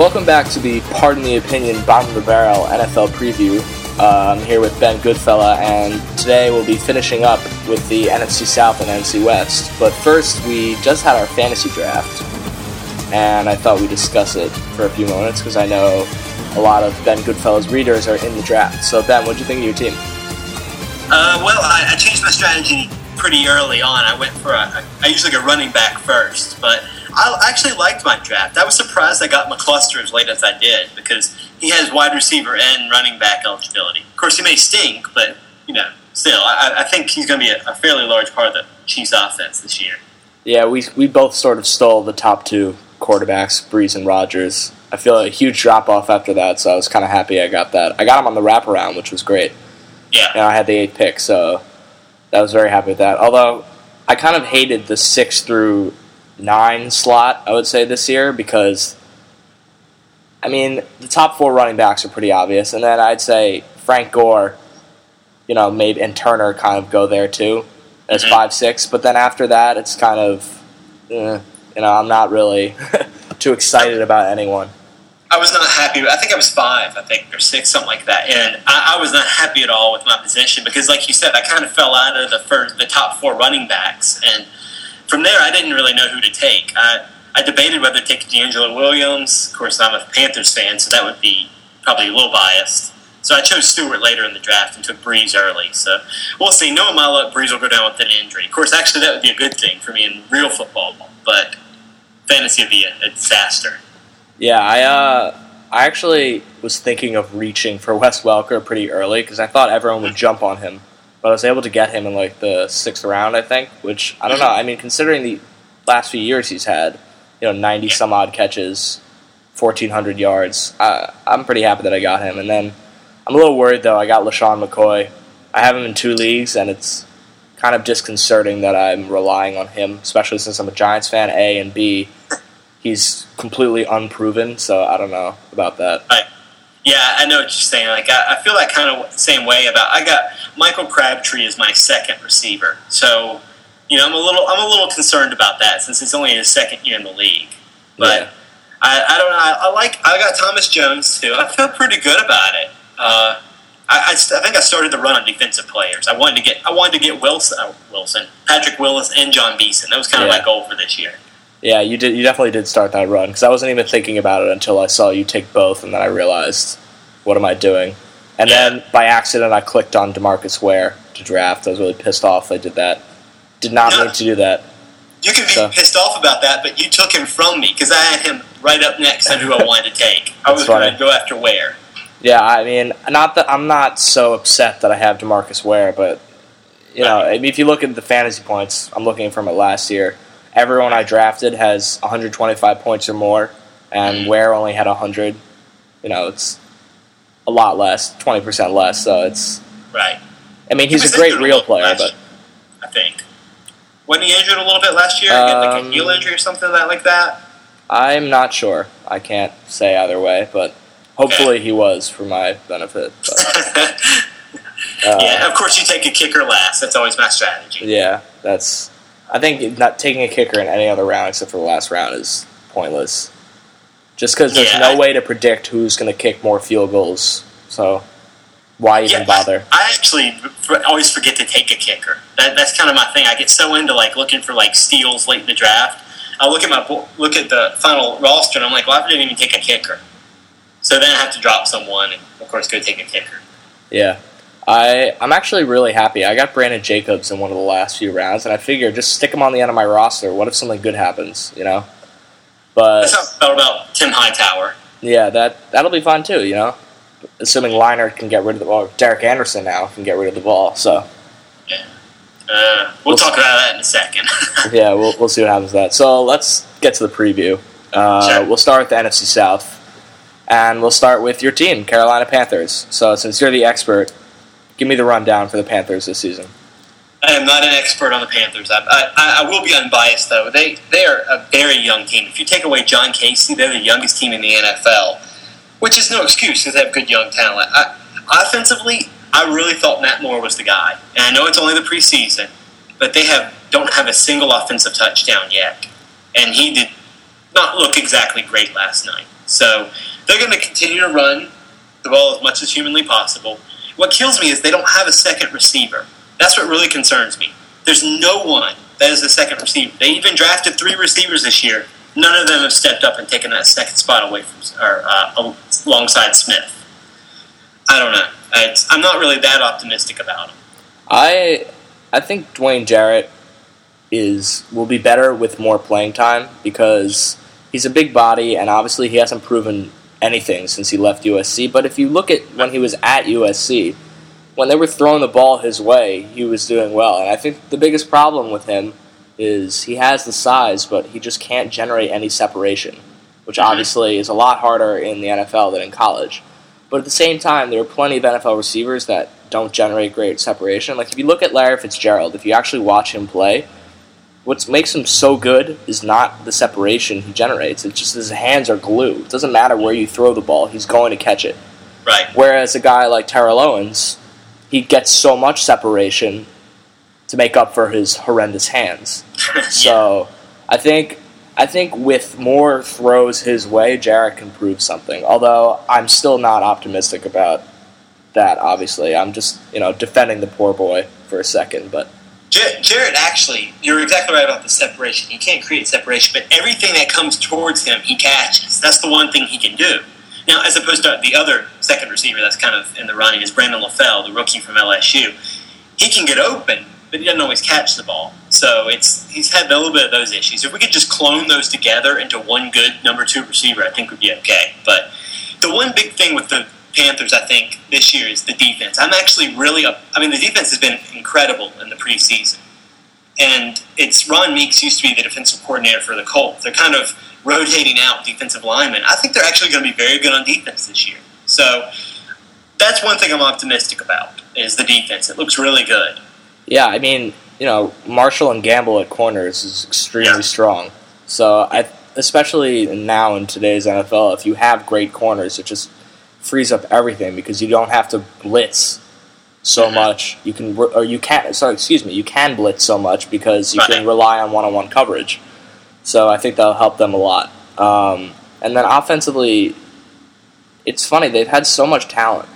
Welcome back to the Pardon the Opinion Bottom of the Barrel NFL preview. Uh, I'm here with Ben Goodfella, and today we'll be finishing up with the NFC South and NFC West. But first, we just had our fantasy draft, and I thought we'd discuss it for a few moments because I know a lot of Ben Goodfella's readers are in the draft. So, Ben, what do you think of your team? Uh, well, I, I changed my strategy pretty early on. I went for a, I usually go running back first, but I actually liked my draft. I was surprised I got McCluster as late as I did because he has wide receiver and running back eligibility. Of course, he may stink, but you know, still, I, I think he's going to be a, a, fairly large part of the Chiefs' offense this year. Yeah, we we both sort of stole the top two quarterbacks, Brees and Rodgers. I feel a huge drop off after that, so I was kind of happy I got that. I got him on the wraparound, which was great. Yeah, and I had the eight pick, so I was very happy with that. Although I kind of hated the six through nine slot, I would say, this year because, I mean, the top four running backs are pretty obvious. And then I'd say Frank Gore, you know, maybe, and Turner kind of go there too as mm-hmm. 5 6. But then after that, it's kind of, eh, you know, I'm not really too excited about anyone. I was not happy. I think I was five, I think, or six, something like that. And I, I, was not happy at all with my position because, like you said, I kind of fell out of the first, the top four running backs, and from there, I didn't really know who to take. I, I debated whether to take DeAngelo Williams. Of course, I'm a Panthers fan, so that would be probably a little biased. So I chose Stewart later in the draft and took Brees early. So we'll see. Knowing my luck, Brees will go down with an injury. Of course, actually, that would be a good thing for me in real football, but fantasy would be a, a disaster. Yeah, I uh, I actually was thinking of reaching for Wes Welker pretty early because I thought everyone would jump on him but I was able to get him in like the sixth round, I think. Which I don't know. I mean, considering the last few years he's had, you know, ninety some odd catches, fourteen hundred yards. I, I'm pretty happy that I got him. And then I'm a little worried though. I got LeSean McCoy. I have him in two leagues, and it's kind of disconcerting that I'm relying on him, especially since I'm a Giants fan. A and B, he's completely unproven, so I don't know about that. Right. Yeah, I know what you're saying. Like I, I feel that kind of same way about. I got Michael Crabtree is my second receiver, so you know I'm a little I'm a little concerned about that since it's only his second year in the league. But yeah. I, I don't know. I, I, like I got Thomas Jones too. I feel pretty good about it. Uh, I, I, think I started the run on defensive players. I wanted to get I wanted to get Wilson, uh, Wilson, Patrick Willis, and Jon Beason. That was kind of yeah. my goal for this year. Yeah, you did. You definitely did start that run because I wasn't even thinking about it until I saw you take both, and then I realized, what am I doing? And yeah. then by accident, I clicked on Demarcus Ware to draft. I was really pissed off I did that. Did not mean to do that. You can be so. pissed off about that, but you took him from me because I had him right up next on who I wanted to take. I was going to go after Ware. Yeah, I mean, not that I'm not so upset that I have Demarcus Ware, but you know, I mean, if you look at the fantasy points, I'm looking from it last year everyone I drafted has 125 points or more, and. Ware only had 100. You know, it's a lot less, 20% less. So it's right. I mean, he's he a great real player, but I think wasn't he injured a little bit last year? Um, like a heel um, injury or something like that. I'm not sure. I can't say either way, but hopefully okay. he was for my benefit. uh, yeah, of course you take a kicker last. That's always my strategy. Yeah, that's I think not taking a kicker in any other round except for the last round is pointless. Just because there's yeah, no I, way to predict who's going to kick more field goals. So why even yeah, bother? I, I, actually always forget to take a kicker. That, that's kind of my thing. I get so into like looking for like steals late in the draft. I look at my look at the final roster and I'm like, well, I didn't even take a kicker. So then I have to drop someone and of course go take a kicker. Yeah, I I'm actually really happy. I got Brandon Jacobs in one of the last few rounds, and I figured just stick him on the end of my roster. What if something good happens? You know. But that's how about Tim Hightower. Yeah, that that'll be fun too. You know, assuming Leinart can get rid of the ball. Derek Anderson now can get rid of the ball. So. Yeah. Uh, we'll, we'll talk about that in a second. yeah, we'll, we'll see what happens with that. So let's get to the preview. Uh, sure. We'll start with the NFC South, and we'll start with your team, Carolina Panthers. So since you're the expert, Give me the rundown for the Panthers this season. I am not an expert on the Panthers. I, I, I, will be unbiased though. They they are a very young team. If you take away John Kasay, they're the youngest team in the NFL, which is no excuse because they have good young talent. I, offensively, I really thought Matt Moore was the guy, and I know it's only the preseason, but they have don't have a single offensive touchdown yet, and he did not look exactly great last night. So they're going to continue to run the ball as much as humanly possible. What kills me is they don't have a second receiver. That's what really concerns me. There's no one that is a second receiver. They even drafted three receivers this year. None of them have stepped up and taken that second spot away from or uh, alongside Smith. I don't know. It's, I'm not really that optimistic about him. I I think Dwayne Jarrett is will be better with more playing time because he's a big body and obviously he hasn't proven anything since he left USC. But if you look at when he was at USC, when they were throwing the ball his way, he was doing well. And I think the biggest problem with him is he has the size, but he just can't generate any separation, which mm-hmm. obviously is a lot harder in the NFL than in college. But at the same time, there are plenty of NFL receivers that don't generate great separation. Like if you look at Larry Fitzgerald, if you actually watch him play, what makes him so good is not the separation he generates. It's just his hands are glue. It doesn't matter where you throw the ball, he's going to catch it. Right. Whereas a guy like Terrell Owens, he gets so much separation to make up for his horrendous hands. yeah. So I think I think with more throws his way, Jarrett can prove something. Although I'm still not optimistic about that. Obviously, I'm just you know defending the poor boy for a second, but Jarrett actually, you're exactly right about the separation. He can't create separation, but everything that comes towards him, he catches. That's the one thing he can do. Now, as opposed to the other second receiver that's kind of in the running is Brandon LaFell, the rookie from LSU. He can get open, but he doesn't always catch the ball. So it's he's had a little bit of those issues. If we could just clone those together into one good number two receiver, I think would be okay. But the one big thing with the Panthers, I think, this year is the defense. I'm actually really up. I mean, the defense has been incredible in the preseason. And it's Ron Meeks used to be the defensive coordinator for the Colts. They're kind of rotating out defensive linemen. I think they're actually going to be very good on defense this year. So that's one thing I'm optimistic about is the defense. It looks really good. Yeah, I mean, you know, Marshall and Gamble at corners is extremely yeah. strong. So I, especially now in today's NFL, if you have great corners, it just frees up everything because you don't have to blitz so mm-hmm. much. You can or you can't. Sorry, excuse me. You can blitz so much because you right. can rely on one-on-one coverage. So I think that'll help them a lot. Um, and then offensively, it's funny they've had so much talent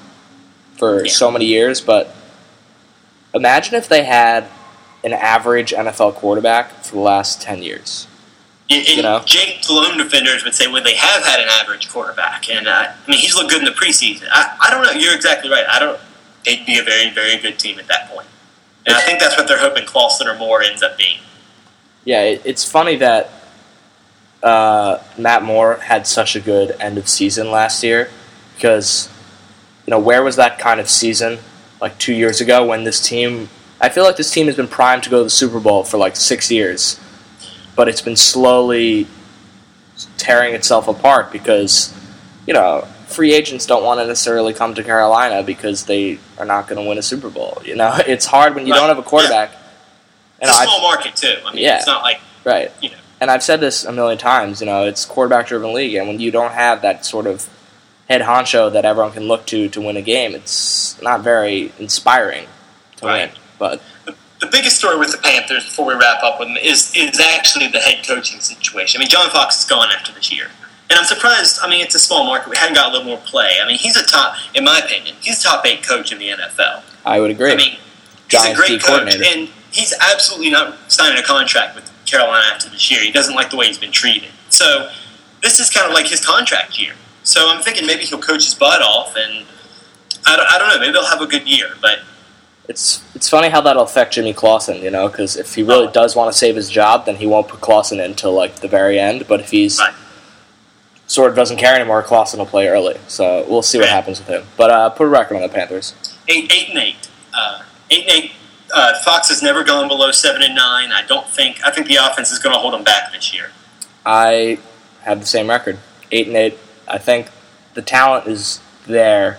for yeah. so many years, but imagine if they had an average NFL quarterback for the last ten years. And, you know? Jake Cologne defenders would say, well, they have had an average quarterback, and uh, I mean, he's looked good in the preseason. I, I don't know. You're exactly right. I don't. They'd be a very, very good team at that point, and I think that's what they're hoping Clausen or Moore ends up being. Yeah, it, it's funny that uh, Matt Moore had such a good end of season last year because you know where was that kind of season like two years ago when this team? I feel like this team has been primed to go to the Super Bowl for like six years but it's been slowly tearing itself apart because you know free agents don't want to necessarily come to Carolina because they are not going to win a Super Bowl. You know, it's hard when you right. don't have a quarterback. Yeah. And it's a small I've, market too. I mean, yeah, it's not like right. You know. And I've said this a million times. You know, it's quarterback driven league, and when you don't have that sort of head honcho that everyone can look to to win a game, it's not very inspiring to right. win. But the biggest story with the Panthers before we wrap up with them is is actually the head coaching situation. I mean, John Fox is gone after this year, and I'm surprised. I mean, it's a small market. We hadn't got a little more play. I mean, he's a top, in my opinion, he's a top eight coach in the NFL. I would agree. I mean, he's a great coach, and he's absolutely not signing a contract with Carolina after this year. He doesn't like the way he's been treated. So this is kind of like his contract year. So I'm thinking maybe he'll coach his butt off, and I don't, I don't know. Maybe they'll have a good year, but it's it's funny how that'll affect Jimmy Clausen, you know, because if he really does want to save his job, then he won't put Clausen in until like the very end. But if he's right. sort of doesn't care anymore, Clausen will play early. So we'll see what happens with him. But uh, put a record on the Panthers. Eight, eight and eight, uh, eight and eight. Uh, Fox has never gone below seven and nine. I don't think. I think the offense is going to hold him back this year. I have the same record, eight and eight. I think the talent is there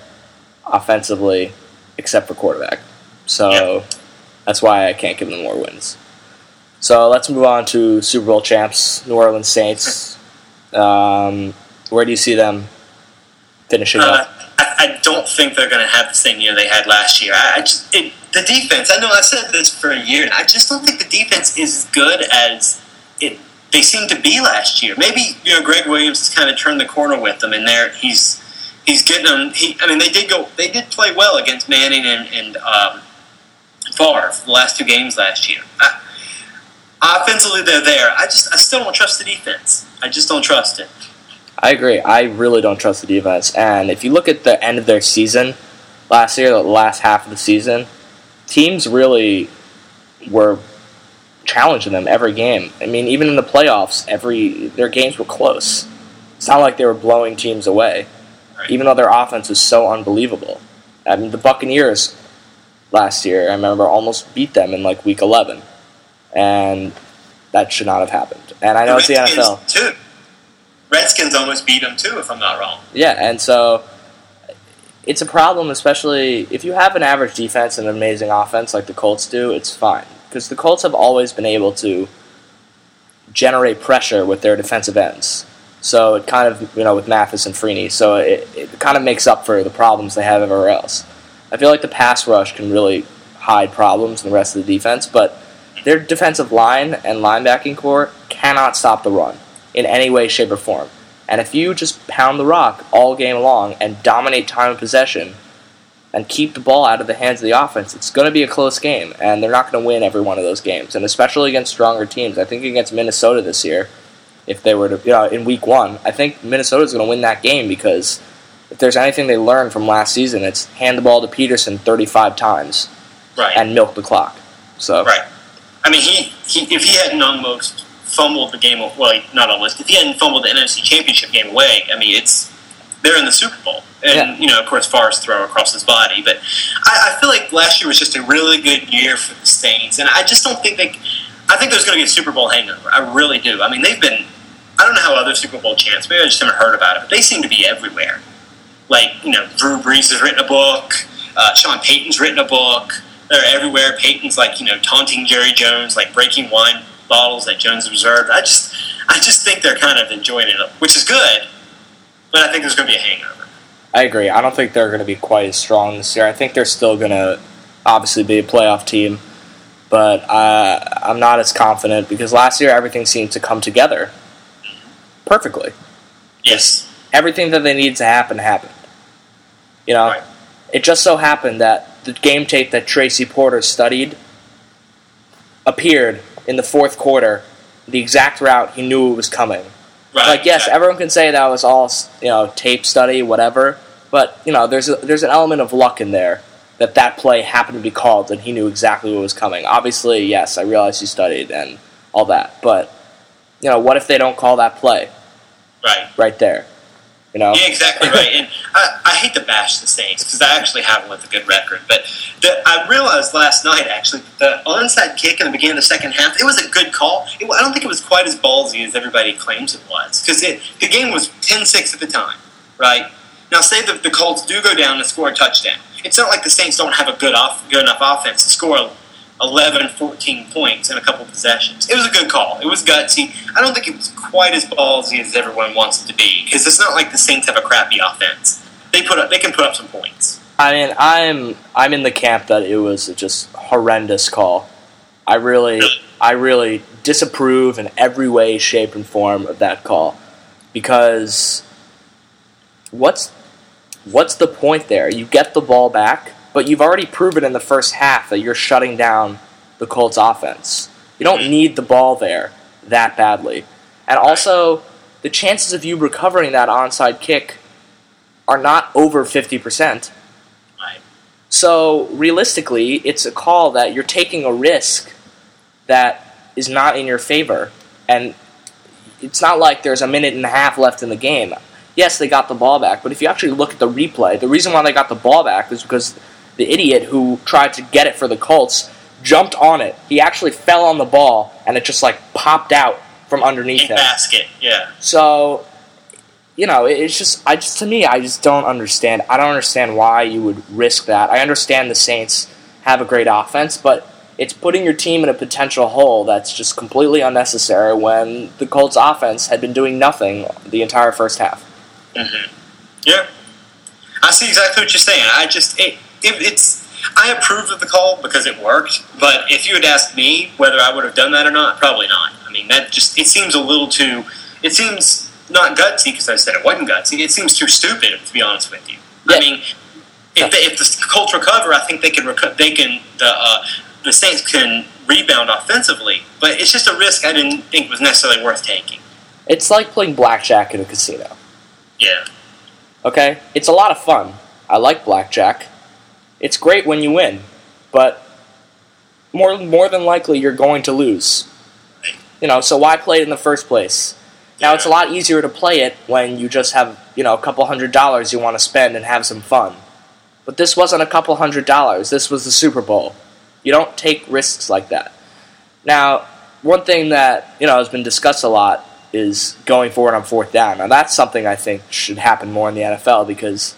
offensively, except for quarterback. So yep. that's why I can't give them more wins. So let's move on to Super Bowl champs, New Orleans Saints. Um, where do you see them finishing uh, up? I, I, don't think they're going to have the same year they had last year. I, I just it, the defense. I know I've said this for a year. I just don't think the defense is as good as it they seemed to be last year. Maybe you know Gregg Williams has kind of turned the corner with them, and there he's he's getting them. He, I mean, they did go, they did play well against Manning and, and um, Favre the last two games last year. I, offensively, they're there. I just, I still don't trust the defense. I just don't trust it. I agree. I really don't trust the defense. And if you look at the end of their season last year, the last half of the season, teams really were challenging them every game. I mean, even in the playoffs, every their games were close. It's not like they were blowing teams away, even though their offense was so unbelievable. I mean, the Buccaneers last year, I remember, almost beat them in like week 11, and that should not have happened. And I know it's the NFL. too. Redskins almost beat them too, if I'm not wrong. Yeah, and so it's a problem, especially if you have an average defense and an amazing offense like the Colts do. It's fine because the Colts have always been able to generate pressure with their defensive ends. So it kind of you know with Mathis and Freeney, so it, it kind of makes up for the problems they have everywhere else. I feel like the pass rush can really hide problems in the rest of the defense, but their defensive line and linebacking core cannot stop the run in any way, shape, or form. And if you just pound the rock all game long and dominate time of possession and keep the ball out of the hands of the offense, it's going to be a close game, and they're not going to win every one of those games. And especially against stronger teams, I think against Minnesota this year, if they were to, you know, in week one, I think Minnesota's going to win that game because if there's anything they learned from last season, it's hand the ball to Peterson 35 times Right. and milk the clock. So right. I mean, he, he if he hadn't almost fumbled the game, well, not almost, if he hadn't fumbled the NFC Championship game away, I mean, it's they're in the Super Bowl, and Yeah. you know, of course, Favre's throw across his body. But I, I feel like last year was just a really good year for the Saints, and I just don't think they. I think there's going to be a Super Bowl hangover. I really do. I mean, they've been. I don't know how other Super Bowl champs. Maybe I just haven't heard about it, but they seem to be everywhere. Like you know, Drew Brees has written a book. Uh, Sean Payton's written a book. They're everywhere. Payton's like you know taunting Jerry Jones, like breaking wine bottles that Jones observed. I just, I just think they're kind of enjoying it, which is good. But I think there's going to be a hangover. I agree. I don't think they're going to be quite as strong this year. I think they're still going to obviously be a playoff team, but uh, I'm not as confident because last year everything seemed to come together perfectly. Yes. Everything that they needed to happen happened. You know, Right. it just so happened that the game tape that Tracy Porter studied appeared in the fourth quarter, the exact route he knew it was coming. Right. like yes, exactly. everyone can say that was all you know tape study, whatever. But you know, there's a, there's an element of luck in there that that play happened to be called and he knew exactly what was coming. Obviously, yes, I realize he studied and all that, but you know, what if they don't call that play Right. right there? You know, Yeah, exactly right. And I, I hate to bash the Saints because I actually have them with a good record. But the, I realized last night, actually, the onside kick in the beginning of the second half, it was a good call. It, I don't think it was quite as ballsy as everybody claims it was because the game was 10 6 at the time, right? Now, say the, the Colts do go down and score a touchdown. It's not like the Saints don't have a good, off, good enough offense to score 11, 14 points in a couple possessions. It was a good call. It was gutsy. I don't think it was quite as ballsy as everyone wants it to be because it's not like the Saints have a crappy offense. They put up, they can put up some points. I mean, I'm I'm in the camp that it was a just horrendous call. I really I really disapprove in every way, shape, and form of that call because what's what's the point there? You get the ball back, but you've already proven in the first half that you're shutting down the Colts offense. You don't mm-hmm. need the ball there that badly. And also, the chances of you recovering that onside kick are not over 50%. Right. So, realistically, it's a call that you're taking a risk that is not in your favor. And it's not like there's a minute and a half left in the game. Yes, they got the ball back, but if you actually look at the replay, the reason why they got the ball back is because the idiot who tried to get it for the Colts jumped on it. He actually fell on the ball, and it just like popped out from underneath In him. basket, yeah. So, you know, it- it's just I just to me I just don't understand. I don't understand why you would risk that. I understand the Saints have a great offense, but it's putting your team in a potential hole that's just completely unnecessary when the Colts offense had been doing nothing the entire first half. hmm Yeah. I see exactly what you're saying. I just it, it, it's I approve of the call because it worked. But if you had asked me whether I would have done that or not, probably not. I mean, that just it seems a little too. It seems not gutsy because I said it wasn't gutsy. It seems too stupid to be honest with you. Yeah. I mean, if, they, if the Colts recover, I think they can reco- they can the uh, the Saints can rebound offensively, but it's just a risk I didn't think was necessarily worth taking. It's like playing blackjack in a casino. Yeah, Okay? It's a lot of fun. I like blackjack. It's great when you win, but more more than likely you're going to lose. You know, so why play it in the first place? Now it's a lot easier to play it when you just have, you know, a couple hundred dollars you want to spend and have some fun. But this wasn't a couple hundred dollars. This was the Super Bowl. You don't take risks like that. Now, one thing that, you know, has been discussed a lot is going forward on fourth down. Now that's something I think should happen more in the NFL because,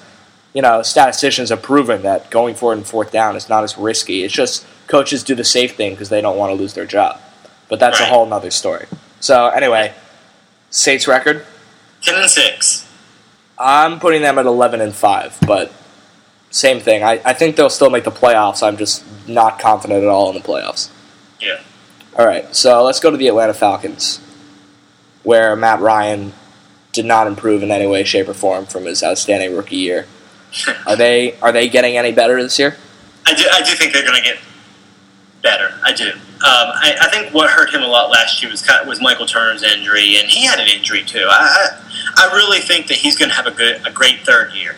you know, statisticians have proven that going forward on fourth down is not as risky. It's just coaches do the safe thing because they don't want to lose their job. But that's a whole nother story. So anyway, Saints record. ten and six. I'm putting them at 11 and 5, but same thing. I, I think they'll still make the playoffs. I'm just not confident at all in the playoffs. Yeah. All right, so let's go to the Atlanta Falcons, where Matt Ryan did not improve in any way, shape, or form from his outstanding rookie year. Are they are they getting any better this year? I do, I do think they're going to get better. I do. Um, I, I think what hurt him a lot last year was kind of, was Michael Turner's injury, and he had an injury too. I I, I really think that he's going to have a good a great third year.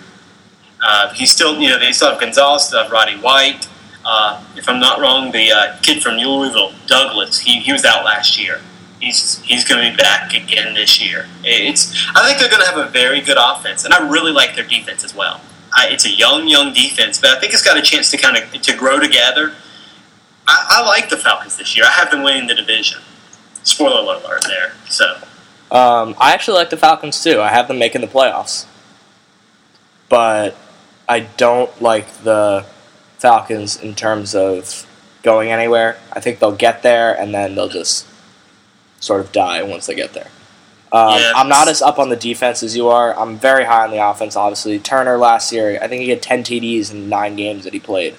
Uh, he's still you know they still have Gonzalez, still have Roddy White. Uh, if I'm not wrong, the uh, kid from Louisville, Douglas, he, he was out last year. He's he's going to be back again this year. It's I think they're going to have a very good offense, and I really like their defense as well. I, it's a young, young defense, but I think it's got a chance to kind of to grow together. I, I like the Falcons this year. I have them winning the division. Spoiler alert there. So Um, I actually like the Falcons too. I have them making the playoffs, but I don't like the Falcons in terms of going anywhere. I think they'll get there and then they'll just sort of die once they get there. Um, Yeah, I'm not as up on the defense as you are. I'm very high on the offense. Obviously, Turner last year, I think he had 10 TDs in nine games that he played.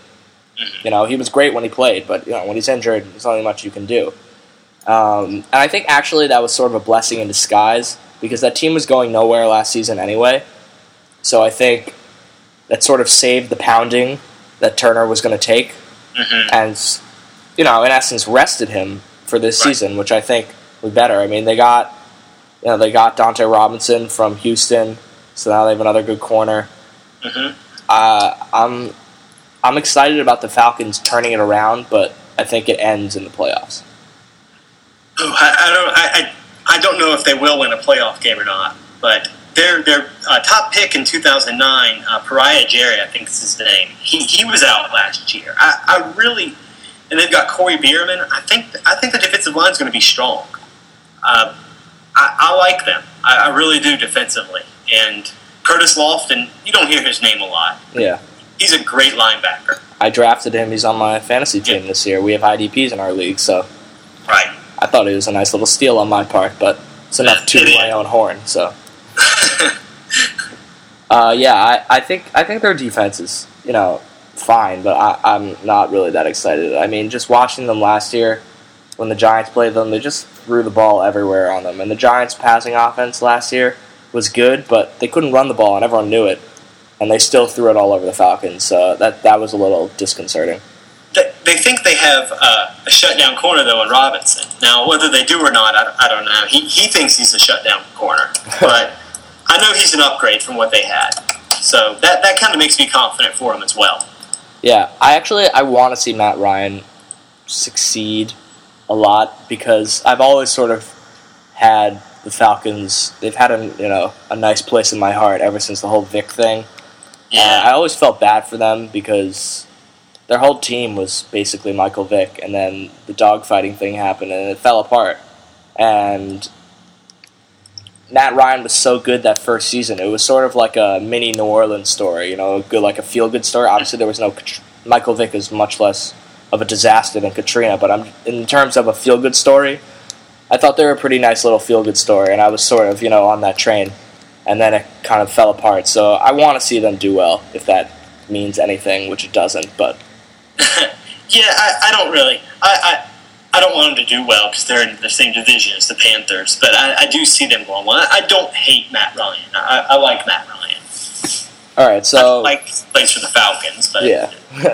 Mhm. You know, he was great when he played, but you know when he's injured, there's only much you can do. Um, and I think actually that was sort of a blessing in disguise because that team was going nowhere last season anyway. So I think that sort of saved the pounding that Turner was going to take, mhm. and you know, in essence, rested him for this Right. season, which I think was better. I mean, they got you know they got Dunta Robinson from Houston, so now they have another good corner. Mhm. Uh, I'm I'm excited about the Falcons turning it around, but I think it ends in the playoffs. I, I don't I, I, I don't know if they will win a playoff game or not, but their their uh, top pick in 2009, uh, Peria Jerry, I think is his name. He, he was out last year. I, I really and they've got Kroy Biermann. I think I think the defensive line is going to be strong. Uh, I, I like them. I, I really do defensively. And Curtis Lofton, you don't hear his name a lot. Yeah. He's a great linebacker. I drafted him. He's on my fantasy team this year. We have IDPs in our league, so Right. I thought it was a nice little steal on my part, but it's enough to my own horn. So, uh, yeah, I, I think I think their defense is you know fine, but I, I'm not really that excited. I mean, just watching them last year when the Giants played them, they just threw the ball everywhere on them, and the Giants' passing offense last year was good, but they couldn't run the ball, and everyone knew it, and they still threw it all over the Falcons. So that that was a little disconcerting. They, they think they have uh, a shutdown corner though in Robinson. Now, whether they do or not, I, I don't know. He, he thinks he's a shutdown corner, but I know he's an upgrade from what they had. So that that kind of makes me confident for him as well. Yeah, I actually I want to see Matt Ryan succeed a lot because I've always sort of had the Falcons. They've had a you know a nice place in my heart ever since the whole Vick thing. Uh, I always felt bad for them because their whole team was basically Michael Vick, and then the dogfighting thing happened and it fell apart. And Matt Ryan was so good that first season. It was sort of like a mini New Orleans story, you know, good like a feel good story. Obviously, there was no Michael Vick is much less of a disaster than Katrina, but I'm in terms of a feel good story. I thought they were a pretty nice little feel good story, and I was sort of you know on that train, and then it kind of fell apart. So I want to see them do well, if that means anything, which it doesn't. But yeah, I, I don't really. I, I I don't want them to do well because they're in the same division as the Panthers, but I, I do see them going well. I don't hate Matt Ryan. I, I like Matt Ryan. All right, so like plays for the Falcons, but yeah.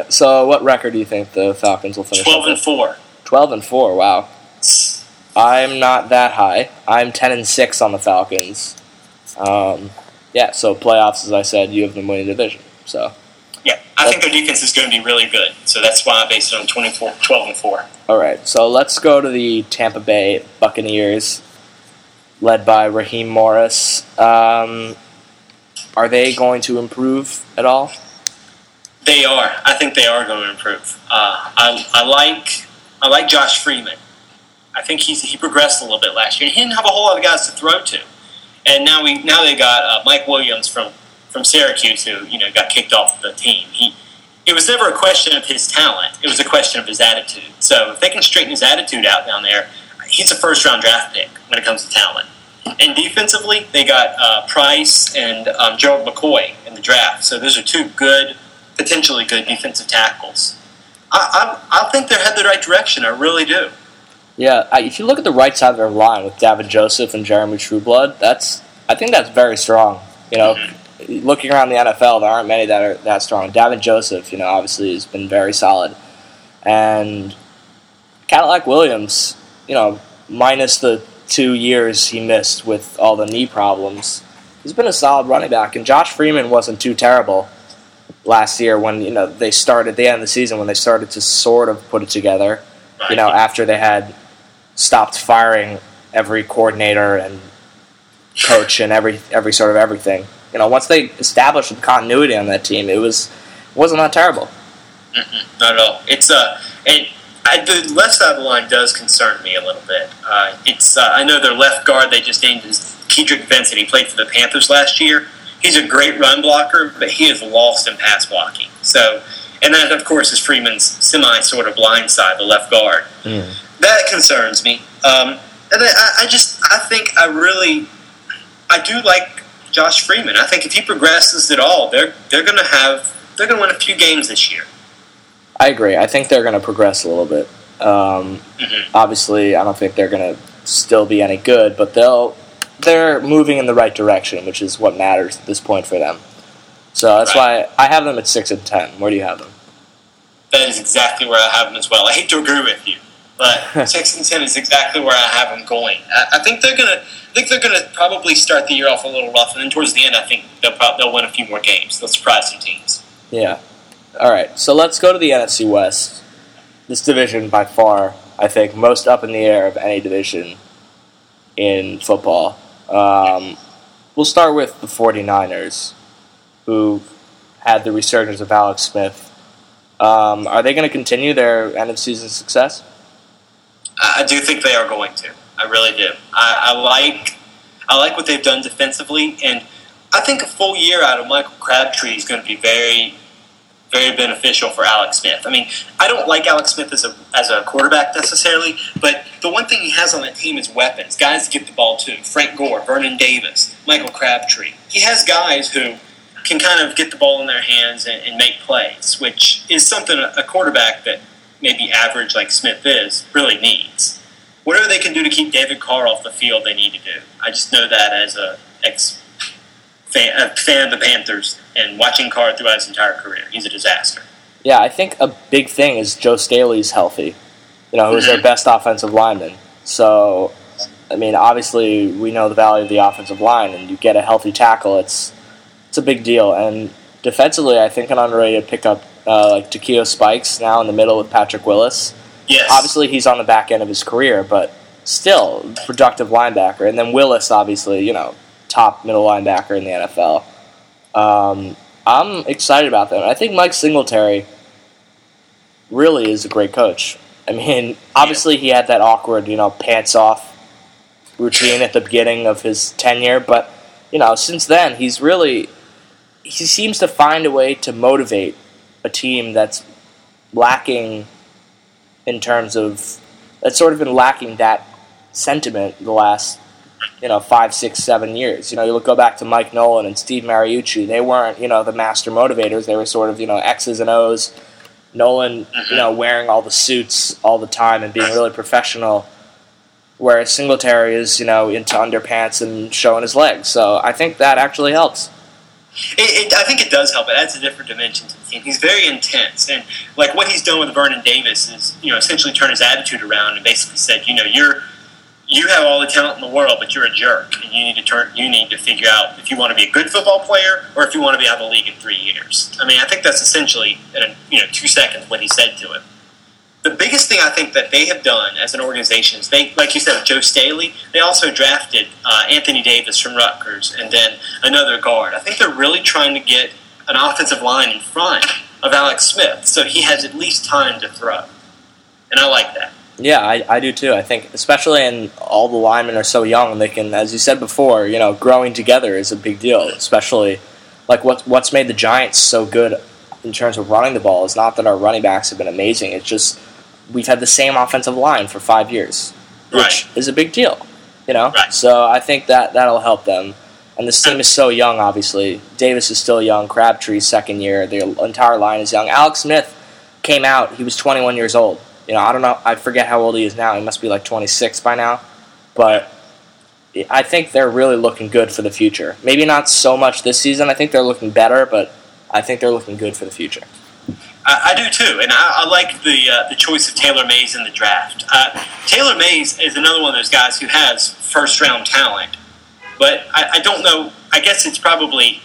so what record do you think the Falcons will finish? twelve and four. Twelve and four. Wow. I'm not that high. I'm ten and six on the Falcons. Um, yeah, so playoffs, as I said, you have them winning division. So Yeah, I think their defense is going to be really good, so that's why I based it on 24, 12 and four. all right, so let's go to the Tampa Bay Buccaneers, led by Raheem Morris. Um, are they going to improve at all? They are. I think they are going to improve. Uh, I, I like I like Josh Freeman. I think he's he progressed a little bit last year. He didn't have a whole lot of guys to throw to, and now we now they got uh, Mike Williams from from Syracuse who you know got kicked off the team. He it was never a question of his talent. It was a question of his attitude. So if they can straighten his attitude out down there, he's a first round draft pick when it comes to talent. And defensively, they got uh, Price and um, Gerald McCoy in the draft. So those are two good, potentially good defensive tackles. I, I, I think they're headed the right direction. I really do. Yeah, I- if you look at the right side of their line with Davin Joseph and Jeremy Trueblood, that's I think that's very strong. You know, looking around the NFL, there aren't many that are that strong. Davin Joseph, you know, obviously has been very solid, and Cadillac Williams, you know, minus the two years he missed with all the knee problems, he's been a solid running back. And Josh Freeman wasn't too terrible last year when you know they started the end of the season when they started to sort of put it together you know, after they had stopped firing every coordinator and coach and every every sort of everything. You know, once they established the continuity on that team, it was wasn't that terrible. Mm-mm, not at all. It's uh, and I, the left side of the line does concern me a little bit. Uh, it's uh, I know their left guard they just named is Keydrick Vincent. He played for the Panthers last year. He's a great run blocker, but he is lost in pass blocking. So, and that of course is Freeman's semi sort of blind side, the left guard. That concerns me. Um, and I, I just I think I really I do like Josh Freeman. I think if he progresses at all, they're they're going to have they're going to win a few games this year. I agree. I think they're going to progress a little bit. Um, Mhm. Obviously, I don't think they're going to still be any good, but they'll they're moving in the right direction, which is what matters at this point for them. So that's why I have them at six and ten. Where do you have them? That is exactly where I have them as well. I hate to agree with you, but six and ten is exactly where I have them going. I, I think they're gonna. I think they're gonna probably start the year off a little rough, and then towards the end, I think they'll prob- they'll win a few more games. They'll surprise some teams. Yeah. All right. So let's go to the NFC West. This division, by far, I think, most up in the air of any division in football. Um, we'll start with the 49ers, who had the resurgence of Alex Smith. Um, are they going to continue their end of season success? I, do think they are going to. I really do. I, I like I like what they've done defensively, and I think a full year out of Michael Crabtree is going to be very, very beneficial for Alex Smith. I mean, I don't like Alex Smith as a as a quarterback necessarily, but the one thing he has on that team is weapons, guys to get the ball to. Frank Gore, Vernon Davis, Michael Crabtree. He has guys who can kind of get the ball in their hands and, and make plays, which is something a, quarterback that maybe average like Smith is really needs. Whatever they can do to keep David Carr off the field, they need to do. I just know that as a ex fan, a fan of the Panthers and watching Carr throughout his entire career, he's a disaster. Yeah, I think a big thing is Joe Staley's healthy. You know, who's their best offensive lineman. So, I mean, obviously we know the value of the offensive line, and you get a healthy tackle, it's it's a big deal. And defensively, I think an underrated pickup uh, like Takeo Spikes now in the middle with Patrick Willis. Yes, Obviously, he's on the back end of his career, but still productive linebacker. And then Willis, obviously, you know, top middle linebacker in the NFL. Um, I'm excited about them. I think Mike Singletary really is a great coach. I mean, obviously he had that awkward, you know, pants off routine at the beginning of his tenure, but you know, since then he's really he seems to find a way to motivate a team that's lacking in terms of that's sort of been lacking that sentiment the last you know five, six, seven years. You know, you look go back to Mike Nolan and Steve Mariucci. They weren't you know the master motivators. They were sort of you know X's and O's, Nolan, you know, wearing all the suits all the time and being really professional, whereas Singletary is, you know, into underpants and showing his legs. So I think that actually helps. It, it, I think it does help. It adds a different dimension to the team. He's very intense, and like what he's done with Vernon Davis is, you know, essentially turn his attitude around and basically said, you know, you're you have all the talent in the world, but you're a jerk, and you need to turn. You need to figure out if you want to be a good football player or if you want to be out of the league in three years. I mean, I think that's essentially in a, you know two seconds what he said to him. The biggest thing I think that they have done as an organization is they, like you said, Joe Staley, they also drafted uh, Anthony Davis from Rutgers and then another guard. I think they're really trying to get an offensive line in front of Alex Smith, so he has at least time to throw, and I like that. Yeah, I, I do too. I think, especially in all the linemen are so young, they can, as you said before, you know, growing together is a big deal. Especially, like what what's made the Giants so good in terms of running the ball is not that our running backs have been amazing. It's just we've had the same offensive line for five years, which Right. is a big deal. You know, Right. so I think that that'll help them. And this team is so young. Obviously, Davis is still young. Crabtree's second year. The entire line is young. Alex Smith came out. He was 21 years old. You know, I don't know. I forget how old he is now. He must be like 26 by now. But I think they're really looking good for the future. Maybe not so much this season. I think they're looking better, but I think they're looking good for the future. I, I do too, and I, I like the uh, the choice of Taylor Mays in the draft. Uh, Taylor Mays is another one of those guys who has first round talent, but I, I don't know. I guess it's probably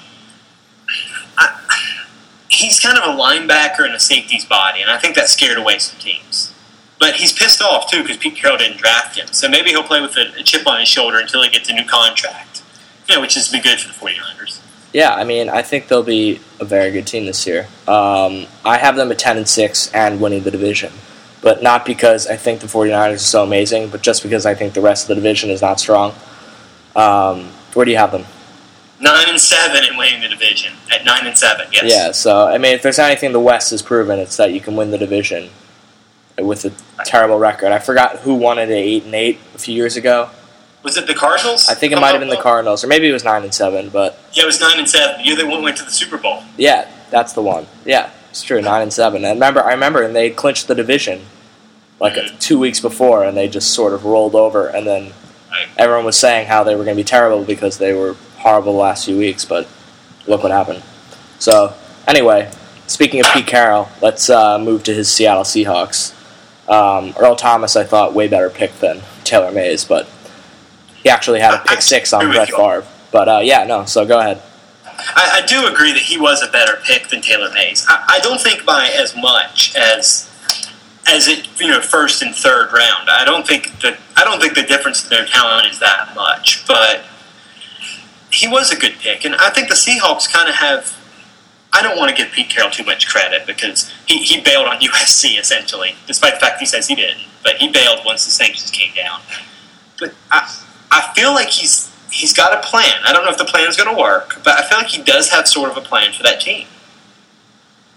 he's kind of a linebacker in a safety's body, and I think that scared away some teams. But he's pissed off too because Pete Carroll didn't draft him, so maybe he'll play with a, a chip on his shoulder until he gets a new contract. Yeah, which has be good for the 49ers. Yeah, I mean, I think they'll be a very good team this year. Um, I have them at 10 and 6 and winning the division. But not because I think the 49ers are so amazing, but just because I think the rest of the division is not strong. Um, where do you have them? Nine and seven and winning the division at nine and seven. Yes. Yeah, so, I mean, if there's anything the West has proven, it's that you can win the division with a terrible record. I forgot who won it at 8 and 8 a few years ago. Was it the Cardinals? I think it might have been the Cardinals, or maybe it was 9 and 7, but Yeah, it was nine and seven. The year they went, went to the Super Bowl. Yeah, that's the one. Yeah, it's true. Nine and seven. And remember, I remember, and they clinched the division like Mhm. two weeks before, and they just sort of rolled over. And then Right. everyone was saying how they were going to be terrible because they were horrible the last few weeks. But look what happened. So anyway, speaking of Pete Carroll, let's uh, move to his Seattle Seahawks. Um, Earl Thomas, I thought, way better pick than Taylor Mays, but he actually had a pick I six on Brett. Favre. But uh, yeah, no. So go ahead. I, I do agree that he was a better pick than Taylor Mays. I, I don't think by as much as as it you know first and third round. I don't think that I don't think the difference in their talent is that much, but he was a good pick, and I think the Seahawks kind of have. I don't want to give Pete Carroll too much credit because he, he bailed on USC essentially, despite the fact he says he didn't. But he bailed once the sanctions came down. But I, I feel like he's he's got a plan. I don't know if the plan is going to work, but I feel like he does have sort of a plan for that team.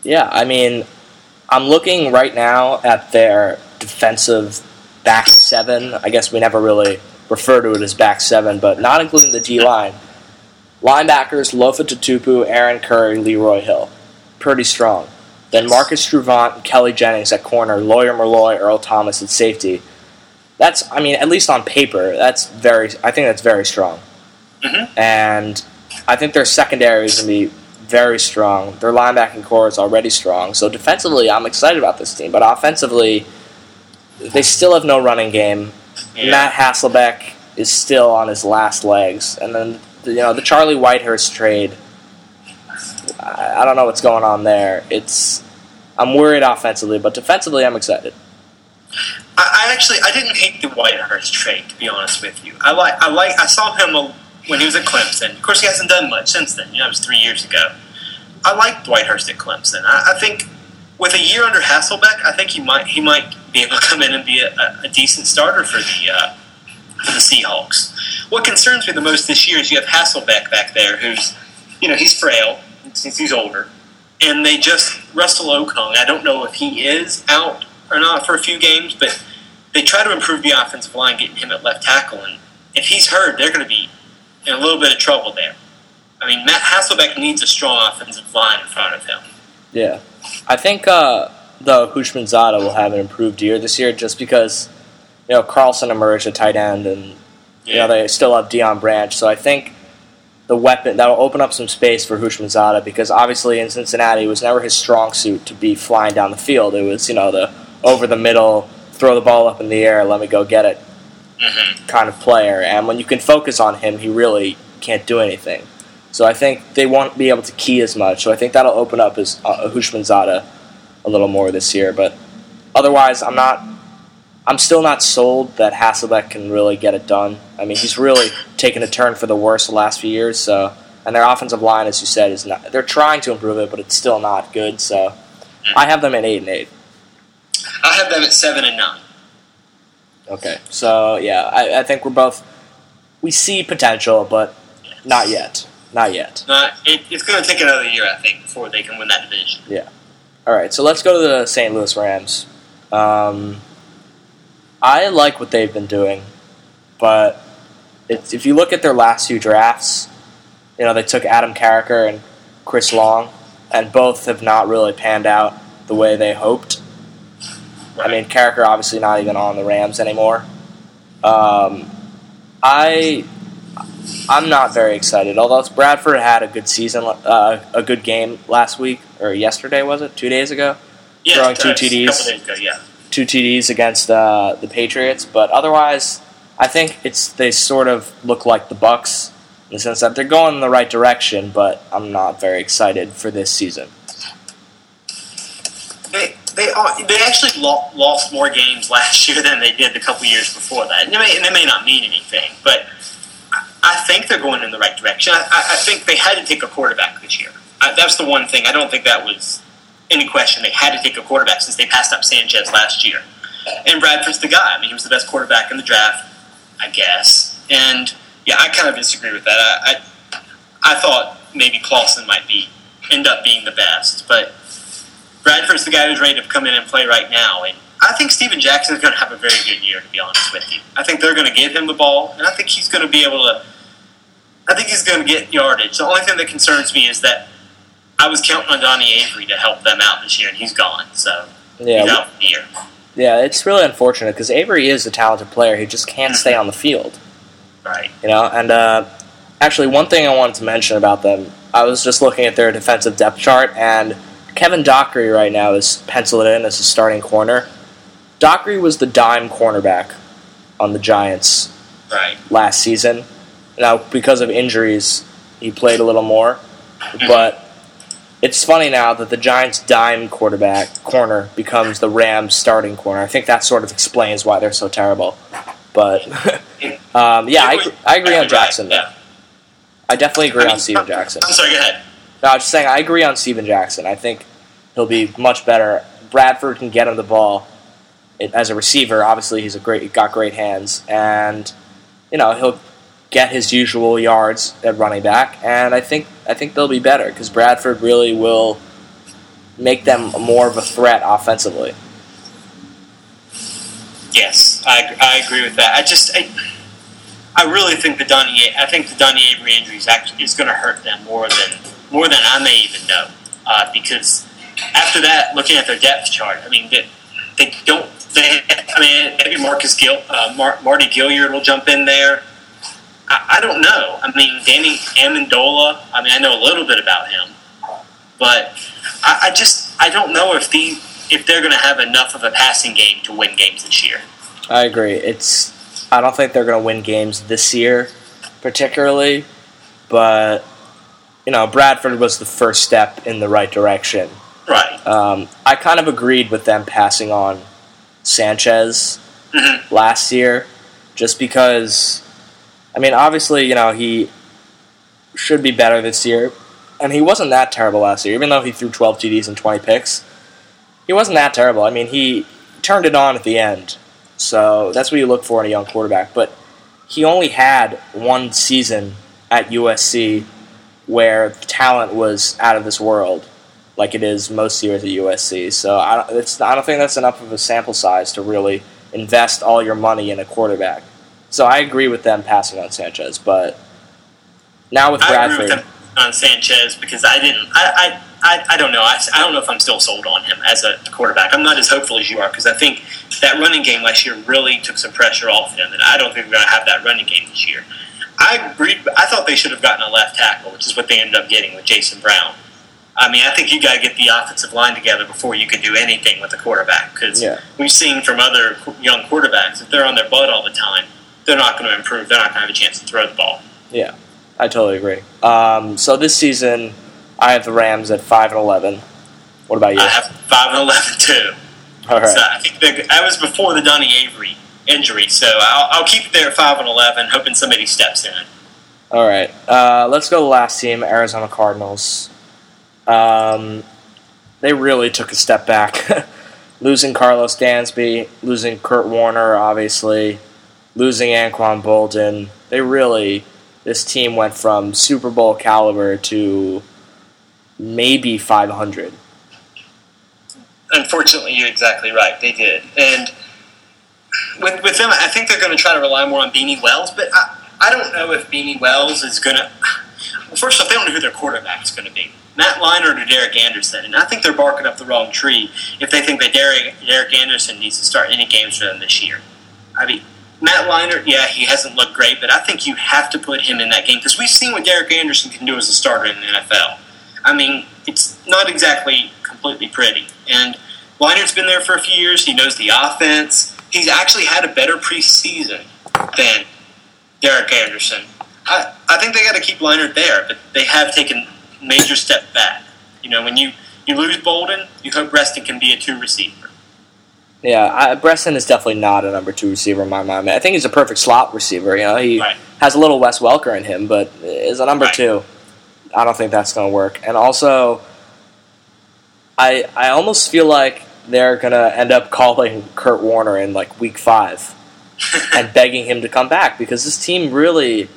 Yeah, I mean, I'm looking right now at their defensive back seven. I guess we never really refer to it as back seven, but not including the D line. Linebackers: Lofa Tatupu, Aaron Curry, Leroy Hill. Pretty strong. Then Marcus Trufant and Kelly Jennings at corner, Lawyer Milloy, Earl Thomas at safety. That's, I mean, at least on paper, that's very. I think that's very strong. Mhm. And I think their secondary is going to be very strong. Their linebacking core is already strong. So defensively, I'm excited about this team. But offensively, they still have no running game. Matt Hasselbeck is still on his last legs, and then you know the Charlie Whitehurst trade. I, I don't know what's going on there. It's I'm worried offensively, but defensively, I'm excited. I, I actually I didn't hate the Whitehurst trade to be honest with you. I like I like I saw him a, when he was at Clemson. Of course, he hasn't done much since then. You know, it was three years ago. I liked Whitehurst at Clemson. I, I think with a year under Hasselbeck, I think he might he might be able to come in and be a, a, decent starter for the uh, for the Seahawks. What concerns me the most this year is you have Hasselbeck back there, who's you know he's frail since he's older, and they just Russell Okung. I don't know if he is out or not for a few games, but they try to improve the offensive line, getting him at left tackle, and if he's hurt, they're going to be in a little bit of trouble there. I mean, Matt Hasselbeck needs a strong offensive line in front of him. Yeah, I think uh, though Houshmandzadeh will have an improved year this year, just because you know Carlson emerged at tight end, and you know they still have Deion Branch. So I think the weapon that'll open up some space for Houshmandzadeh because obviously in Cincinnati it was never his strong suit to be flying down the field. It was you know the over the middle, throw the ball up in the air, let me go get it hmm kind of player. And when you can focus on him, he really can't do anything. So I think they won't be able to key as much. So I think that'll open up his uh, Houshmandzadeh a little more this year. But otherwise, I'm not. I'm still not sold that Hasselbeck can really get it done. I mean, he's really taken a turn for the worse the last few years. So, and their offensive line, as you said, is not. They're trying to improve it, but it's still not good. So, I have them at eight and eight. I have them at seven and nine. Okay. So yeah, I, I think we're both. We see potential, but not yet. Not yet. Uh, it, it's going to take another year, I think, before they can win that division. Yeah. All right, so let's go to the St. Louis Rams. Um, I like what they've been doing, but it's, if you look at their last two drafts, you know they took Adam Carriker and Chris Long, and both have not really panned out the way they hoped. I mean, Carriker obviously not even on the Rams anymore. Um, I I'm not very excited. Although Bradford had a good season, uh, a good game last week or yesterday was it? Two days ago, yeah, throwing two a TDs. couple days ago, yeah. Two TDs against uh, the Patriots. But otherwise, I think it's they sort of look like the Bucks in the sense that they're going in the right direction. But I'm not very excited for this season. They they are, they actually lost more games last year than they did the couple years before that. And they may, and may not mean anything, but I, think they're going in the right direction. I, I, I think they had to take a quarterback this year. I, that's the one thing. I don't think that was any question. They had to take a quarterback since they passed up Sanchez last year. And Bradford's the guy. I mean, he was the best quarterback in the draft, I guess. And yeah, I kind of disagree with that. I I, I thought maybe Clausen might be end up being the best, but Bradford's the guy who's ready to come in and play right now. And I think Steven Jackson is going to have a very good year, to be honest with you. I think they're going to give him the ball, and I think he's going to be able to. I think he's going to get yardage. The only thing that concerns me is that I was counting on Donnie Avery to help them out this year, and he's gone. So Yeah, he's out for the year. yeah, it's really unfortunate because Avery is a talented player. who just can't stay on the field. Right. You know, and uh, actually, one thing I wanted to mention about them, I was just looking at their defensive depth chart, and Kevin Dockery right now is penciled in as a starting corner. Dockery was the dime cornerback on the Giants Right. last season. Now, because of injuries, he played a little more, but it's funny now that the Giants' dime quarterback corner becomes the Rams' starting corner. I think that sort of explains why they're so terrible. But um, yeah, I, I agree on Jackson. Though. I definitely agree on Steven Jackson. I'm sorry. Go ahead. No, I'm just saying I agree on Steven Jackson. I think he'll be much better. Bradford can get him the ball as a receiver. Obviously, he's a great, got great hands, and you know he'll get his usual yards at running back. And I think I think they'll be better because Bradford really will make them more of a threat offensively. Yes, I, I agree with that. I just I, I really think the Donnie I think the Donnie Avery injury is actually is going to hurt them more than more than I may even know uh, because after that, looking at their depth chart, I mean they, they don't. They, I mean, maybe Marcus Gil, uh, Mar- Mardy Gilyard will jump in there. I, I don't know. I mean, Danny Amendola. I mean, I know a little bit about him, but I, I just I don't know if the if they're going to have enough of a passing game to win games this year. I agree. It's I don't think they're going to win games this year, particularly, but you know Bradford was the first step in the right direction. Right. Um, I kind of agreed with them passing on Sanchez Mhm. last year, just because. I mean, obviously, you know he should be better this year, and he wasn't that terrible last year. Even though he threw 12 TDs and 20 picks, he wasn't that terrible. I mean, he turned it on at the end, so that's what you look for in a young quarterback. But he only had one season at USC where the talent was out of this world, like it is most years at USC. So I don't, I don't think that's enough of a sample size to really invest all your money in a quarterback. So I agree with them passing on Sanchez, but now with I agree Bradford, with them on Sanchez because I didn't. I, I, I don't know. I, I don't know if I'm still sold on him as a quarterback. I'm not as hopeful as you are because I think that running game last year really took some pressure off him, and I don't think we're going to have that running game this year. I agreed. I thought they should have gotten a left tackle, which is what they ended up getting with Jason Brown. I mean, I think you got to get the offensive line together before you can do anything with the quarterback because Yeah. we've seen from other young quarterbacks if they're on their butt all the time, they're not going to improve. They're not going to have a chance to throw the ball. Yeah, I totally agree. Um, so this season, I have the Rams at five and eleven. What about you? I have five and eleven too. All right. So I think they're- that was before the Donnie Avery injury, so I'll, I'll keep it there at five and eleven, hoping somebody steps in. All right. Uh, let's go to the last team, Arizona Cardinals. Um, they really took a step back, losing Karlos Dansby, losing Kurt Warner, obviously, losing Anquan Boldin. They really, this team went from Super Bowl caliber to maybe 500. Unfortunately, you're exactly right. They did, and with with them, I think they're going to try to rely more on Beanie Wells. But I, I don't know if Beanie Wells is going to. Well, first off, they don't know who their quarterback is going to be. Matt Leinart or Derek Anderson, and I think they're barking up the wrong tree if they think that Derek Derek Anderson needs to start any games for them this year. I mean, Matt Leinart, yeah, he hasn't looked great, but I think you have to put him in that game because we've seen what Derek Anderson can do as a starter in the NFL. I mean, it's not exactly completely pretty. And Leinart's been there for a few years. He knows the offense. He's actually had a better preseason than Derek Anderson. I, I think they got to keep Leinert there, but they have taken major step back. You know, when you, you lose Boldin, you hope Breaston can be a two receiver. Yeah, I, Breaston is definitely not a number two receiver in my mind. I think he's a perfect slot receiver. You know, he Right. has a little Wes Welker in him, but as a number Right. two, I don't think that's going to work. And also, I I almost feel like they're going to end up calling Kurt Warner in like week five and begging him to come back because this team really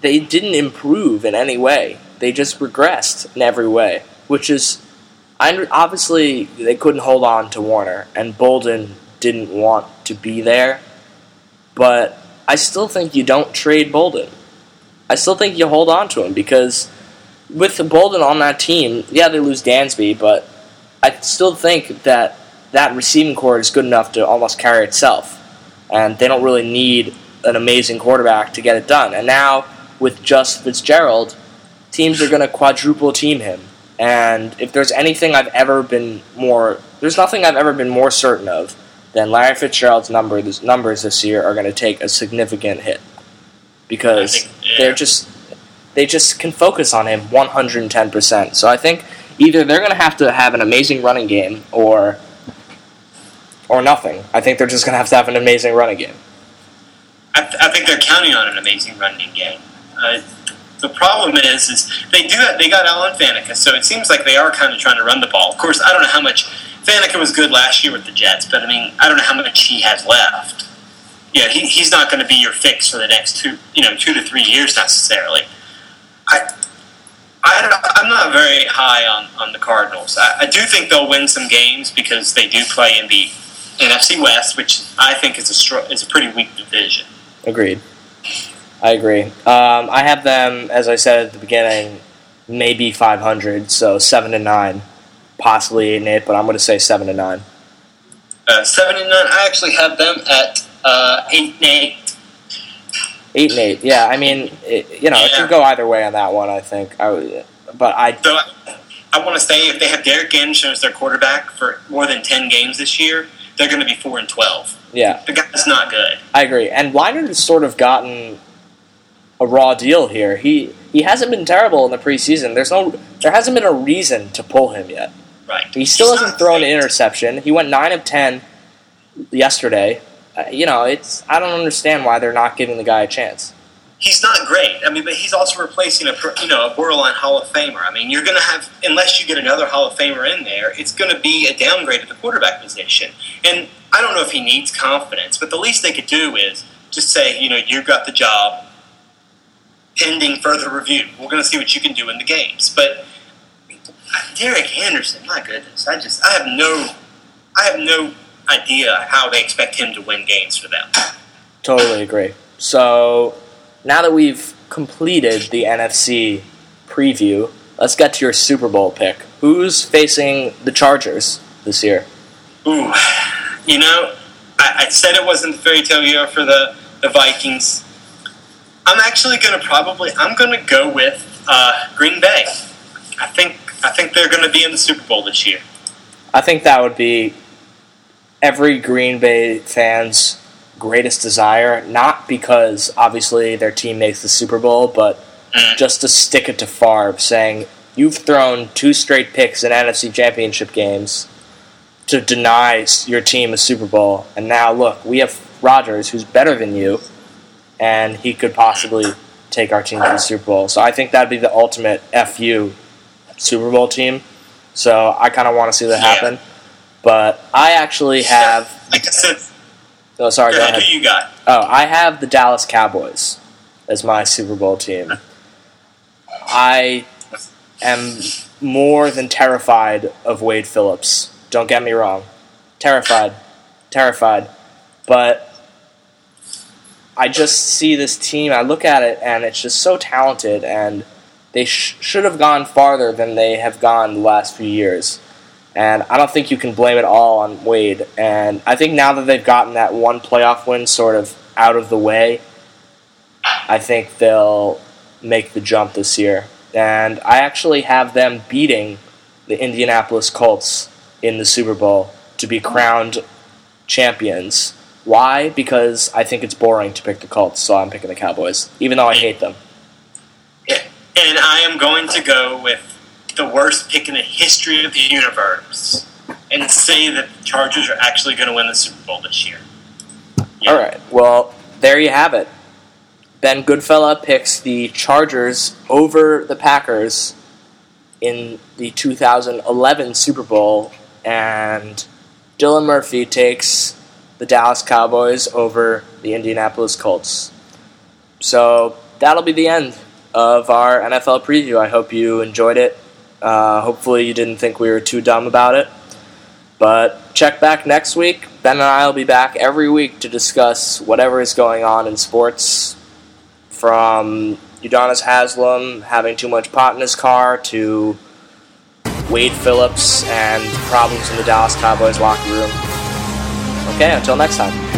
they didn't improve in any way. They just regressed in every way, which is I obviously they couldn't hold on to Warner, and Boldin didn't want to be there. But I still think you don't trade Boldin. I still think you hold on to him because with Boldin on that team, yeah, they lose Dansby, but I still think that that receiving corps is good enough to almost carry itself, and they don't really need an amazing quarterback to get it done. And now with just Fitzgerald, teams are going to quadruple team him. And if there's anything I've ever been more, there's nothing I've ever been more certain of than Larry Fitzgerald's number, numbers this year are going to take a significant hit because think, yeah. they're just they just can focus on him 110%. So I think either they're going to have to have an amazing running game or or nothing. I think they're just going to have to have an amazing running game. I, th- I think they're counting on an amazing running game. Uh, the problem is, is they do that. they got Alan Faneca, so it seems like they are kind of trying to run the ball. Of course, I don't know how much Faneca was good last year with the Jets, but I mean, I don't know how much he has left. Yeah, he, he's not going to be your fix for the next two, you know, two to three years necessarily. I, I I'm not very high on, on the Cardinals. I, I do think they'll win some games because they do play in the NFC West, which I think is a is a pretty weak division. Agreed. I agree. Um, I have them, as I said at the beginning, maybe 500, so 7 to 9, possibly 8 and 8, but I'm going to say 7 to 9. Uh, seven and nine. I actually have them at uh, eight and eight. 8 and 8, yeah, I mean, it, you know, it Yeah. could go either way on that one, I think. I would, but I, So I, I want to say if they have Derek Anderson as their quarterback for more than ten games this year, they're going to be four and twelve. yeah, The guy's not good. I agree. And Leinart has sort of gotten a raw deal here. He he hasn't been terrible in the preseason. There's no, there hasn't been a reason to pull him yet. Right. He still He's hasn't thrown an interception. He went nine of ten yesterday. Uh, you know, it's I don't understand why they're not giving the guy a chance. He's not great. I mean, but he's also replacing a you know a borderline Hall of Famer. I mean, you're going to have unless you get another Hall of Famer in there, it's going to be a downgrade at the quarterback position. And I don't know if he needs confidence, but the least they could do is just say, you know, you got the job, pending further review. We're going to see what you can do in the games. But Derek Anderson, my goodness, I just I have no I have no idea how they expect him to win games for them. Totally agree. So now that we've completed the NFC preview, let's get to your Super Bowl pick. Who's facing the Chargers this year? Ooh, you know, I, I said it wasn't the fairy tale year for the, the Vikings. I'm actually going to probably I'm going to go with uh, Green Bay. I think I think they're going to be in the Super Bowl this year. I think that would be every Green Bay fan's greatest desire, not because obviously their team makes the Super Bowl, but Mm. just to stick it to Favre, saying, You've thrown two straight picks in NFC championship games to deny your team a Super Bowl, and now look, we have Rodgers, who's better than you, and he could possibly take our team to the Super Bowl. So I think that'd be the ultimate FU Super Bowl team. So I kind of want to see that Yeah. happen. But I actually have. Like I said, Oh, sorry, go ahead. who you got? Oh, I have the Dallas Cowboys as my Super Bowl team. I am more than terrified of Wade Phillips. Don't get me wrong. Terrified. Terrified. But I just see this team, I look at it, and it's just so talented, and they sh- should have gone farther than they have gone the last few years. And I don't think you can blame it all on Wade. And I think now that they've gotten that one playoff win sort of out of the way, I think they'll make the jump this year. And I actually have them beating the Indianapolis Colts in the Super Bowl to be crowned champions. Why? Because I think it's boring to pick the Colts, so I'm picking the Cowboys, even though I hate them. Yeah. And I am going to go with the worst pick in the history of the universe and say that the Chargers are actually going to win the Super Bowl this year. Yeah. All right. Well, there you have it. Ben Goodfella picks the Chargers over the Packers in the 2011 Super Bowl, and Dylan Murphy takes the Dallas Cowboys over the Indianapolis Colts. So that'll be the end of our NFL preview. I hope you enjoyed it. Uh, hopefully, you didn't think we were too dumb about it. But check back next week. Ben and I will be back every week to discuss whatever is going on in sports, from Udonis Haslem having too much pot in his car to Wade Phillips and problems in the Dallas Cowboys locker room. Okay, until next time.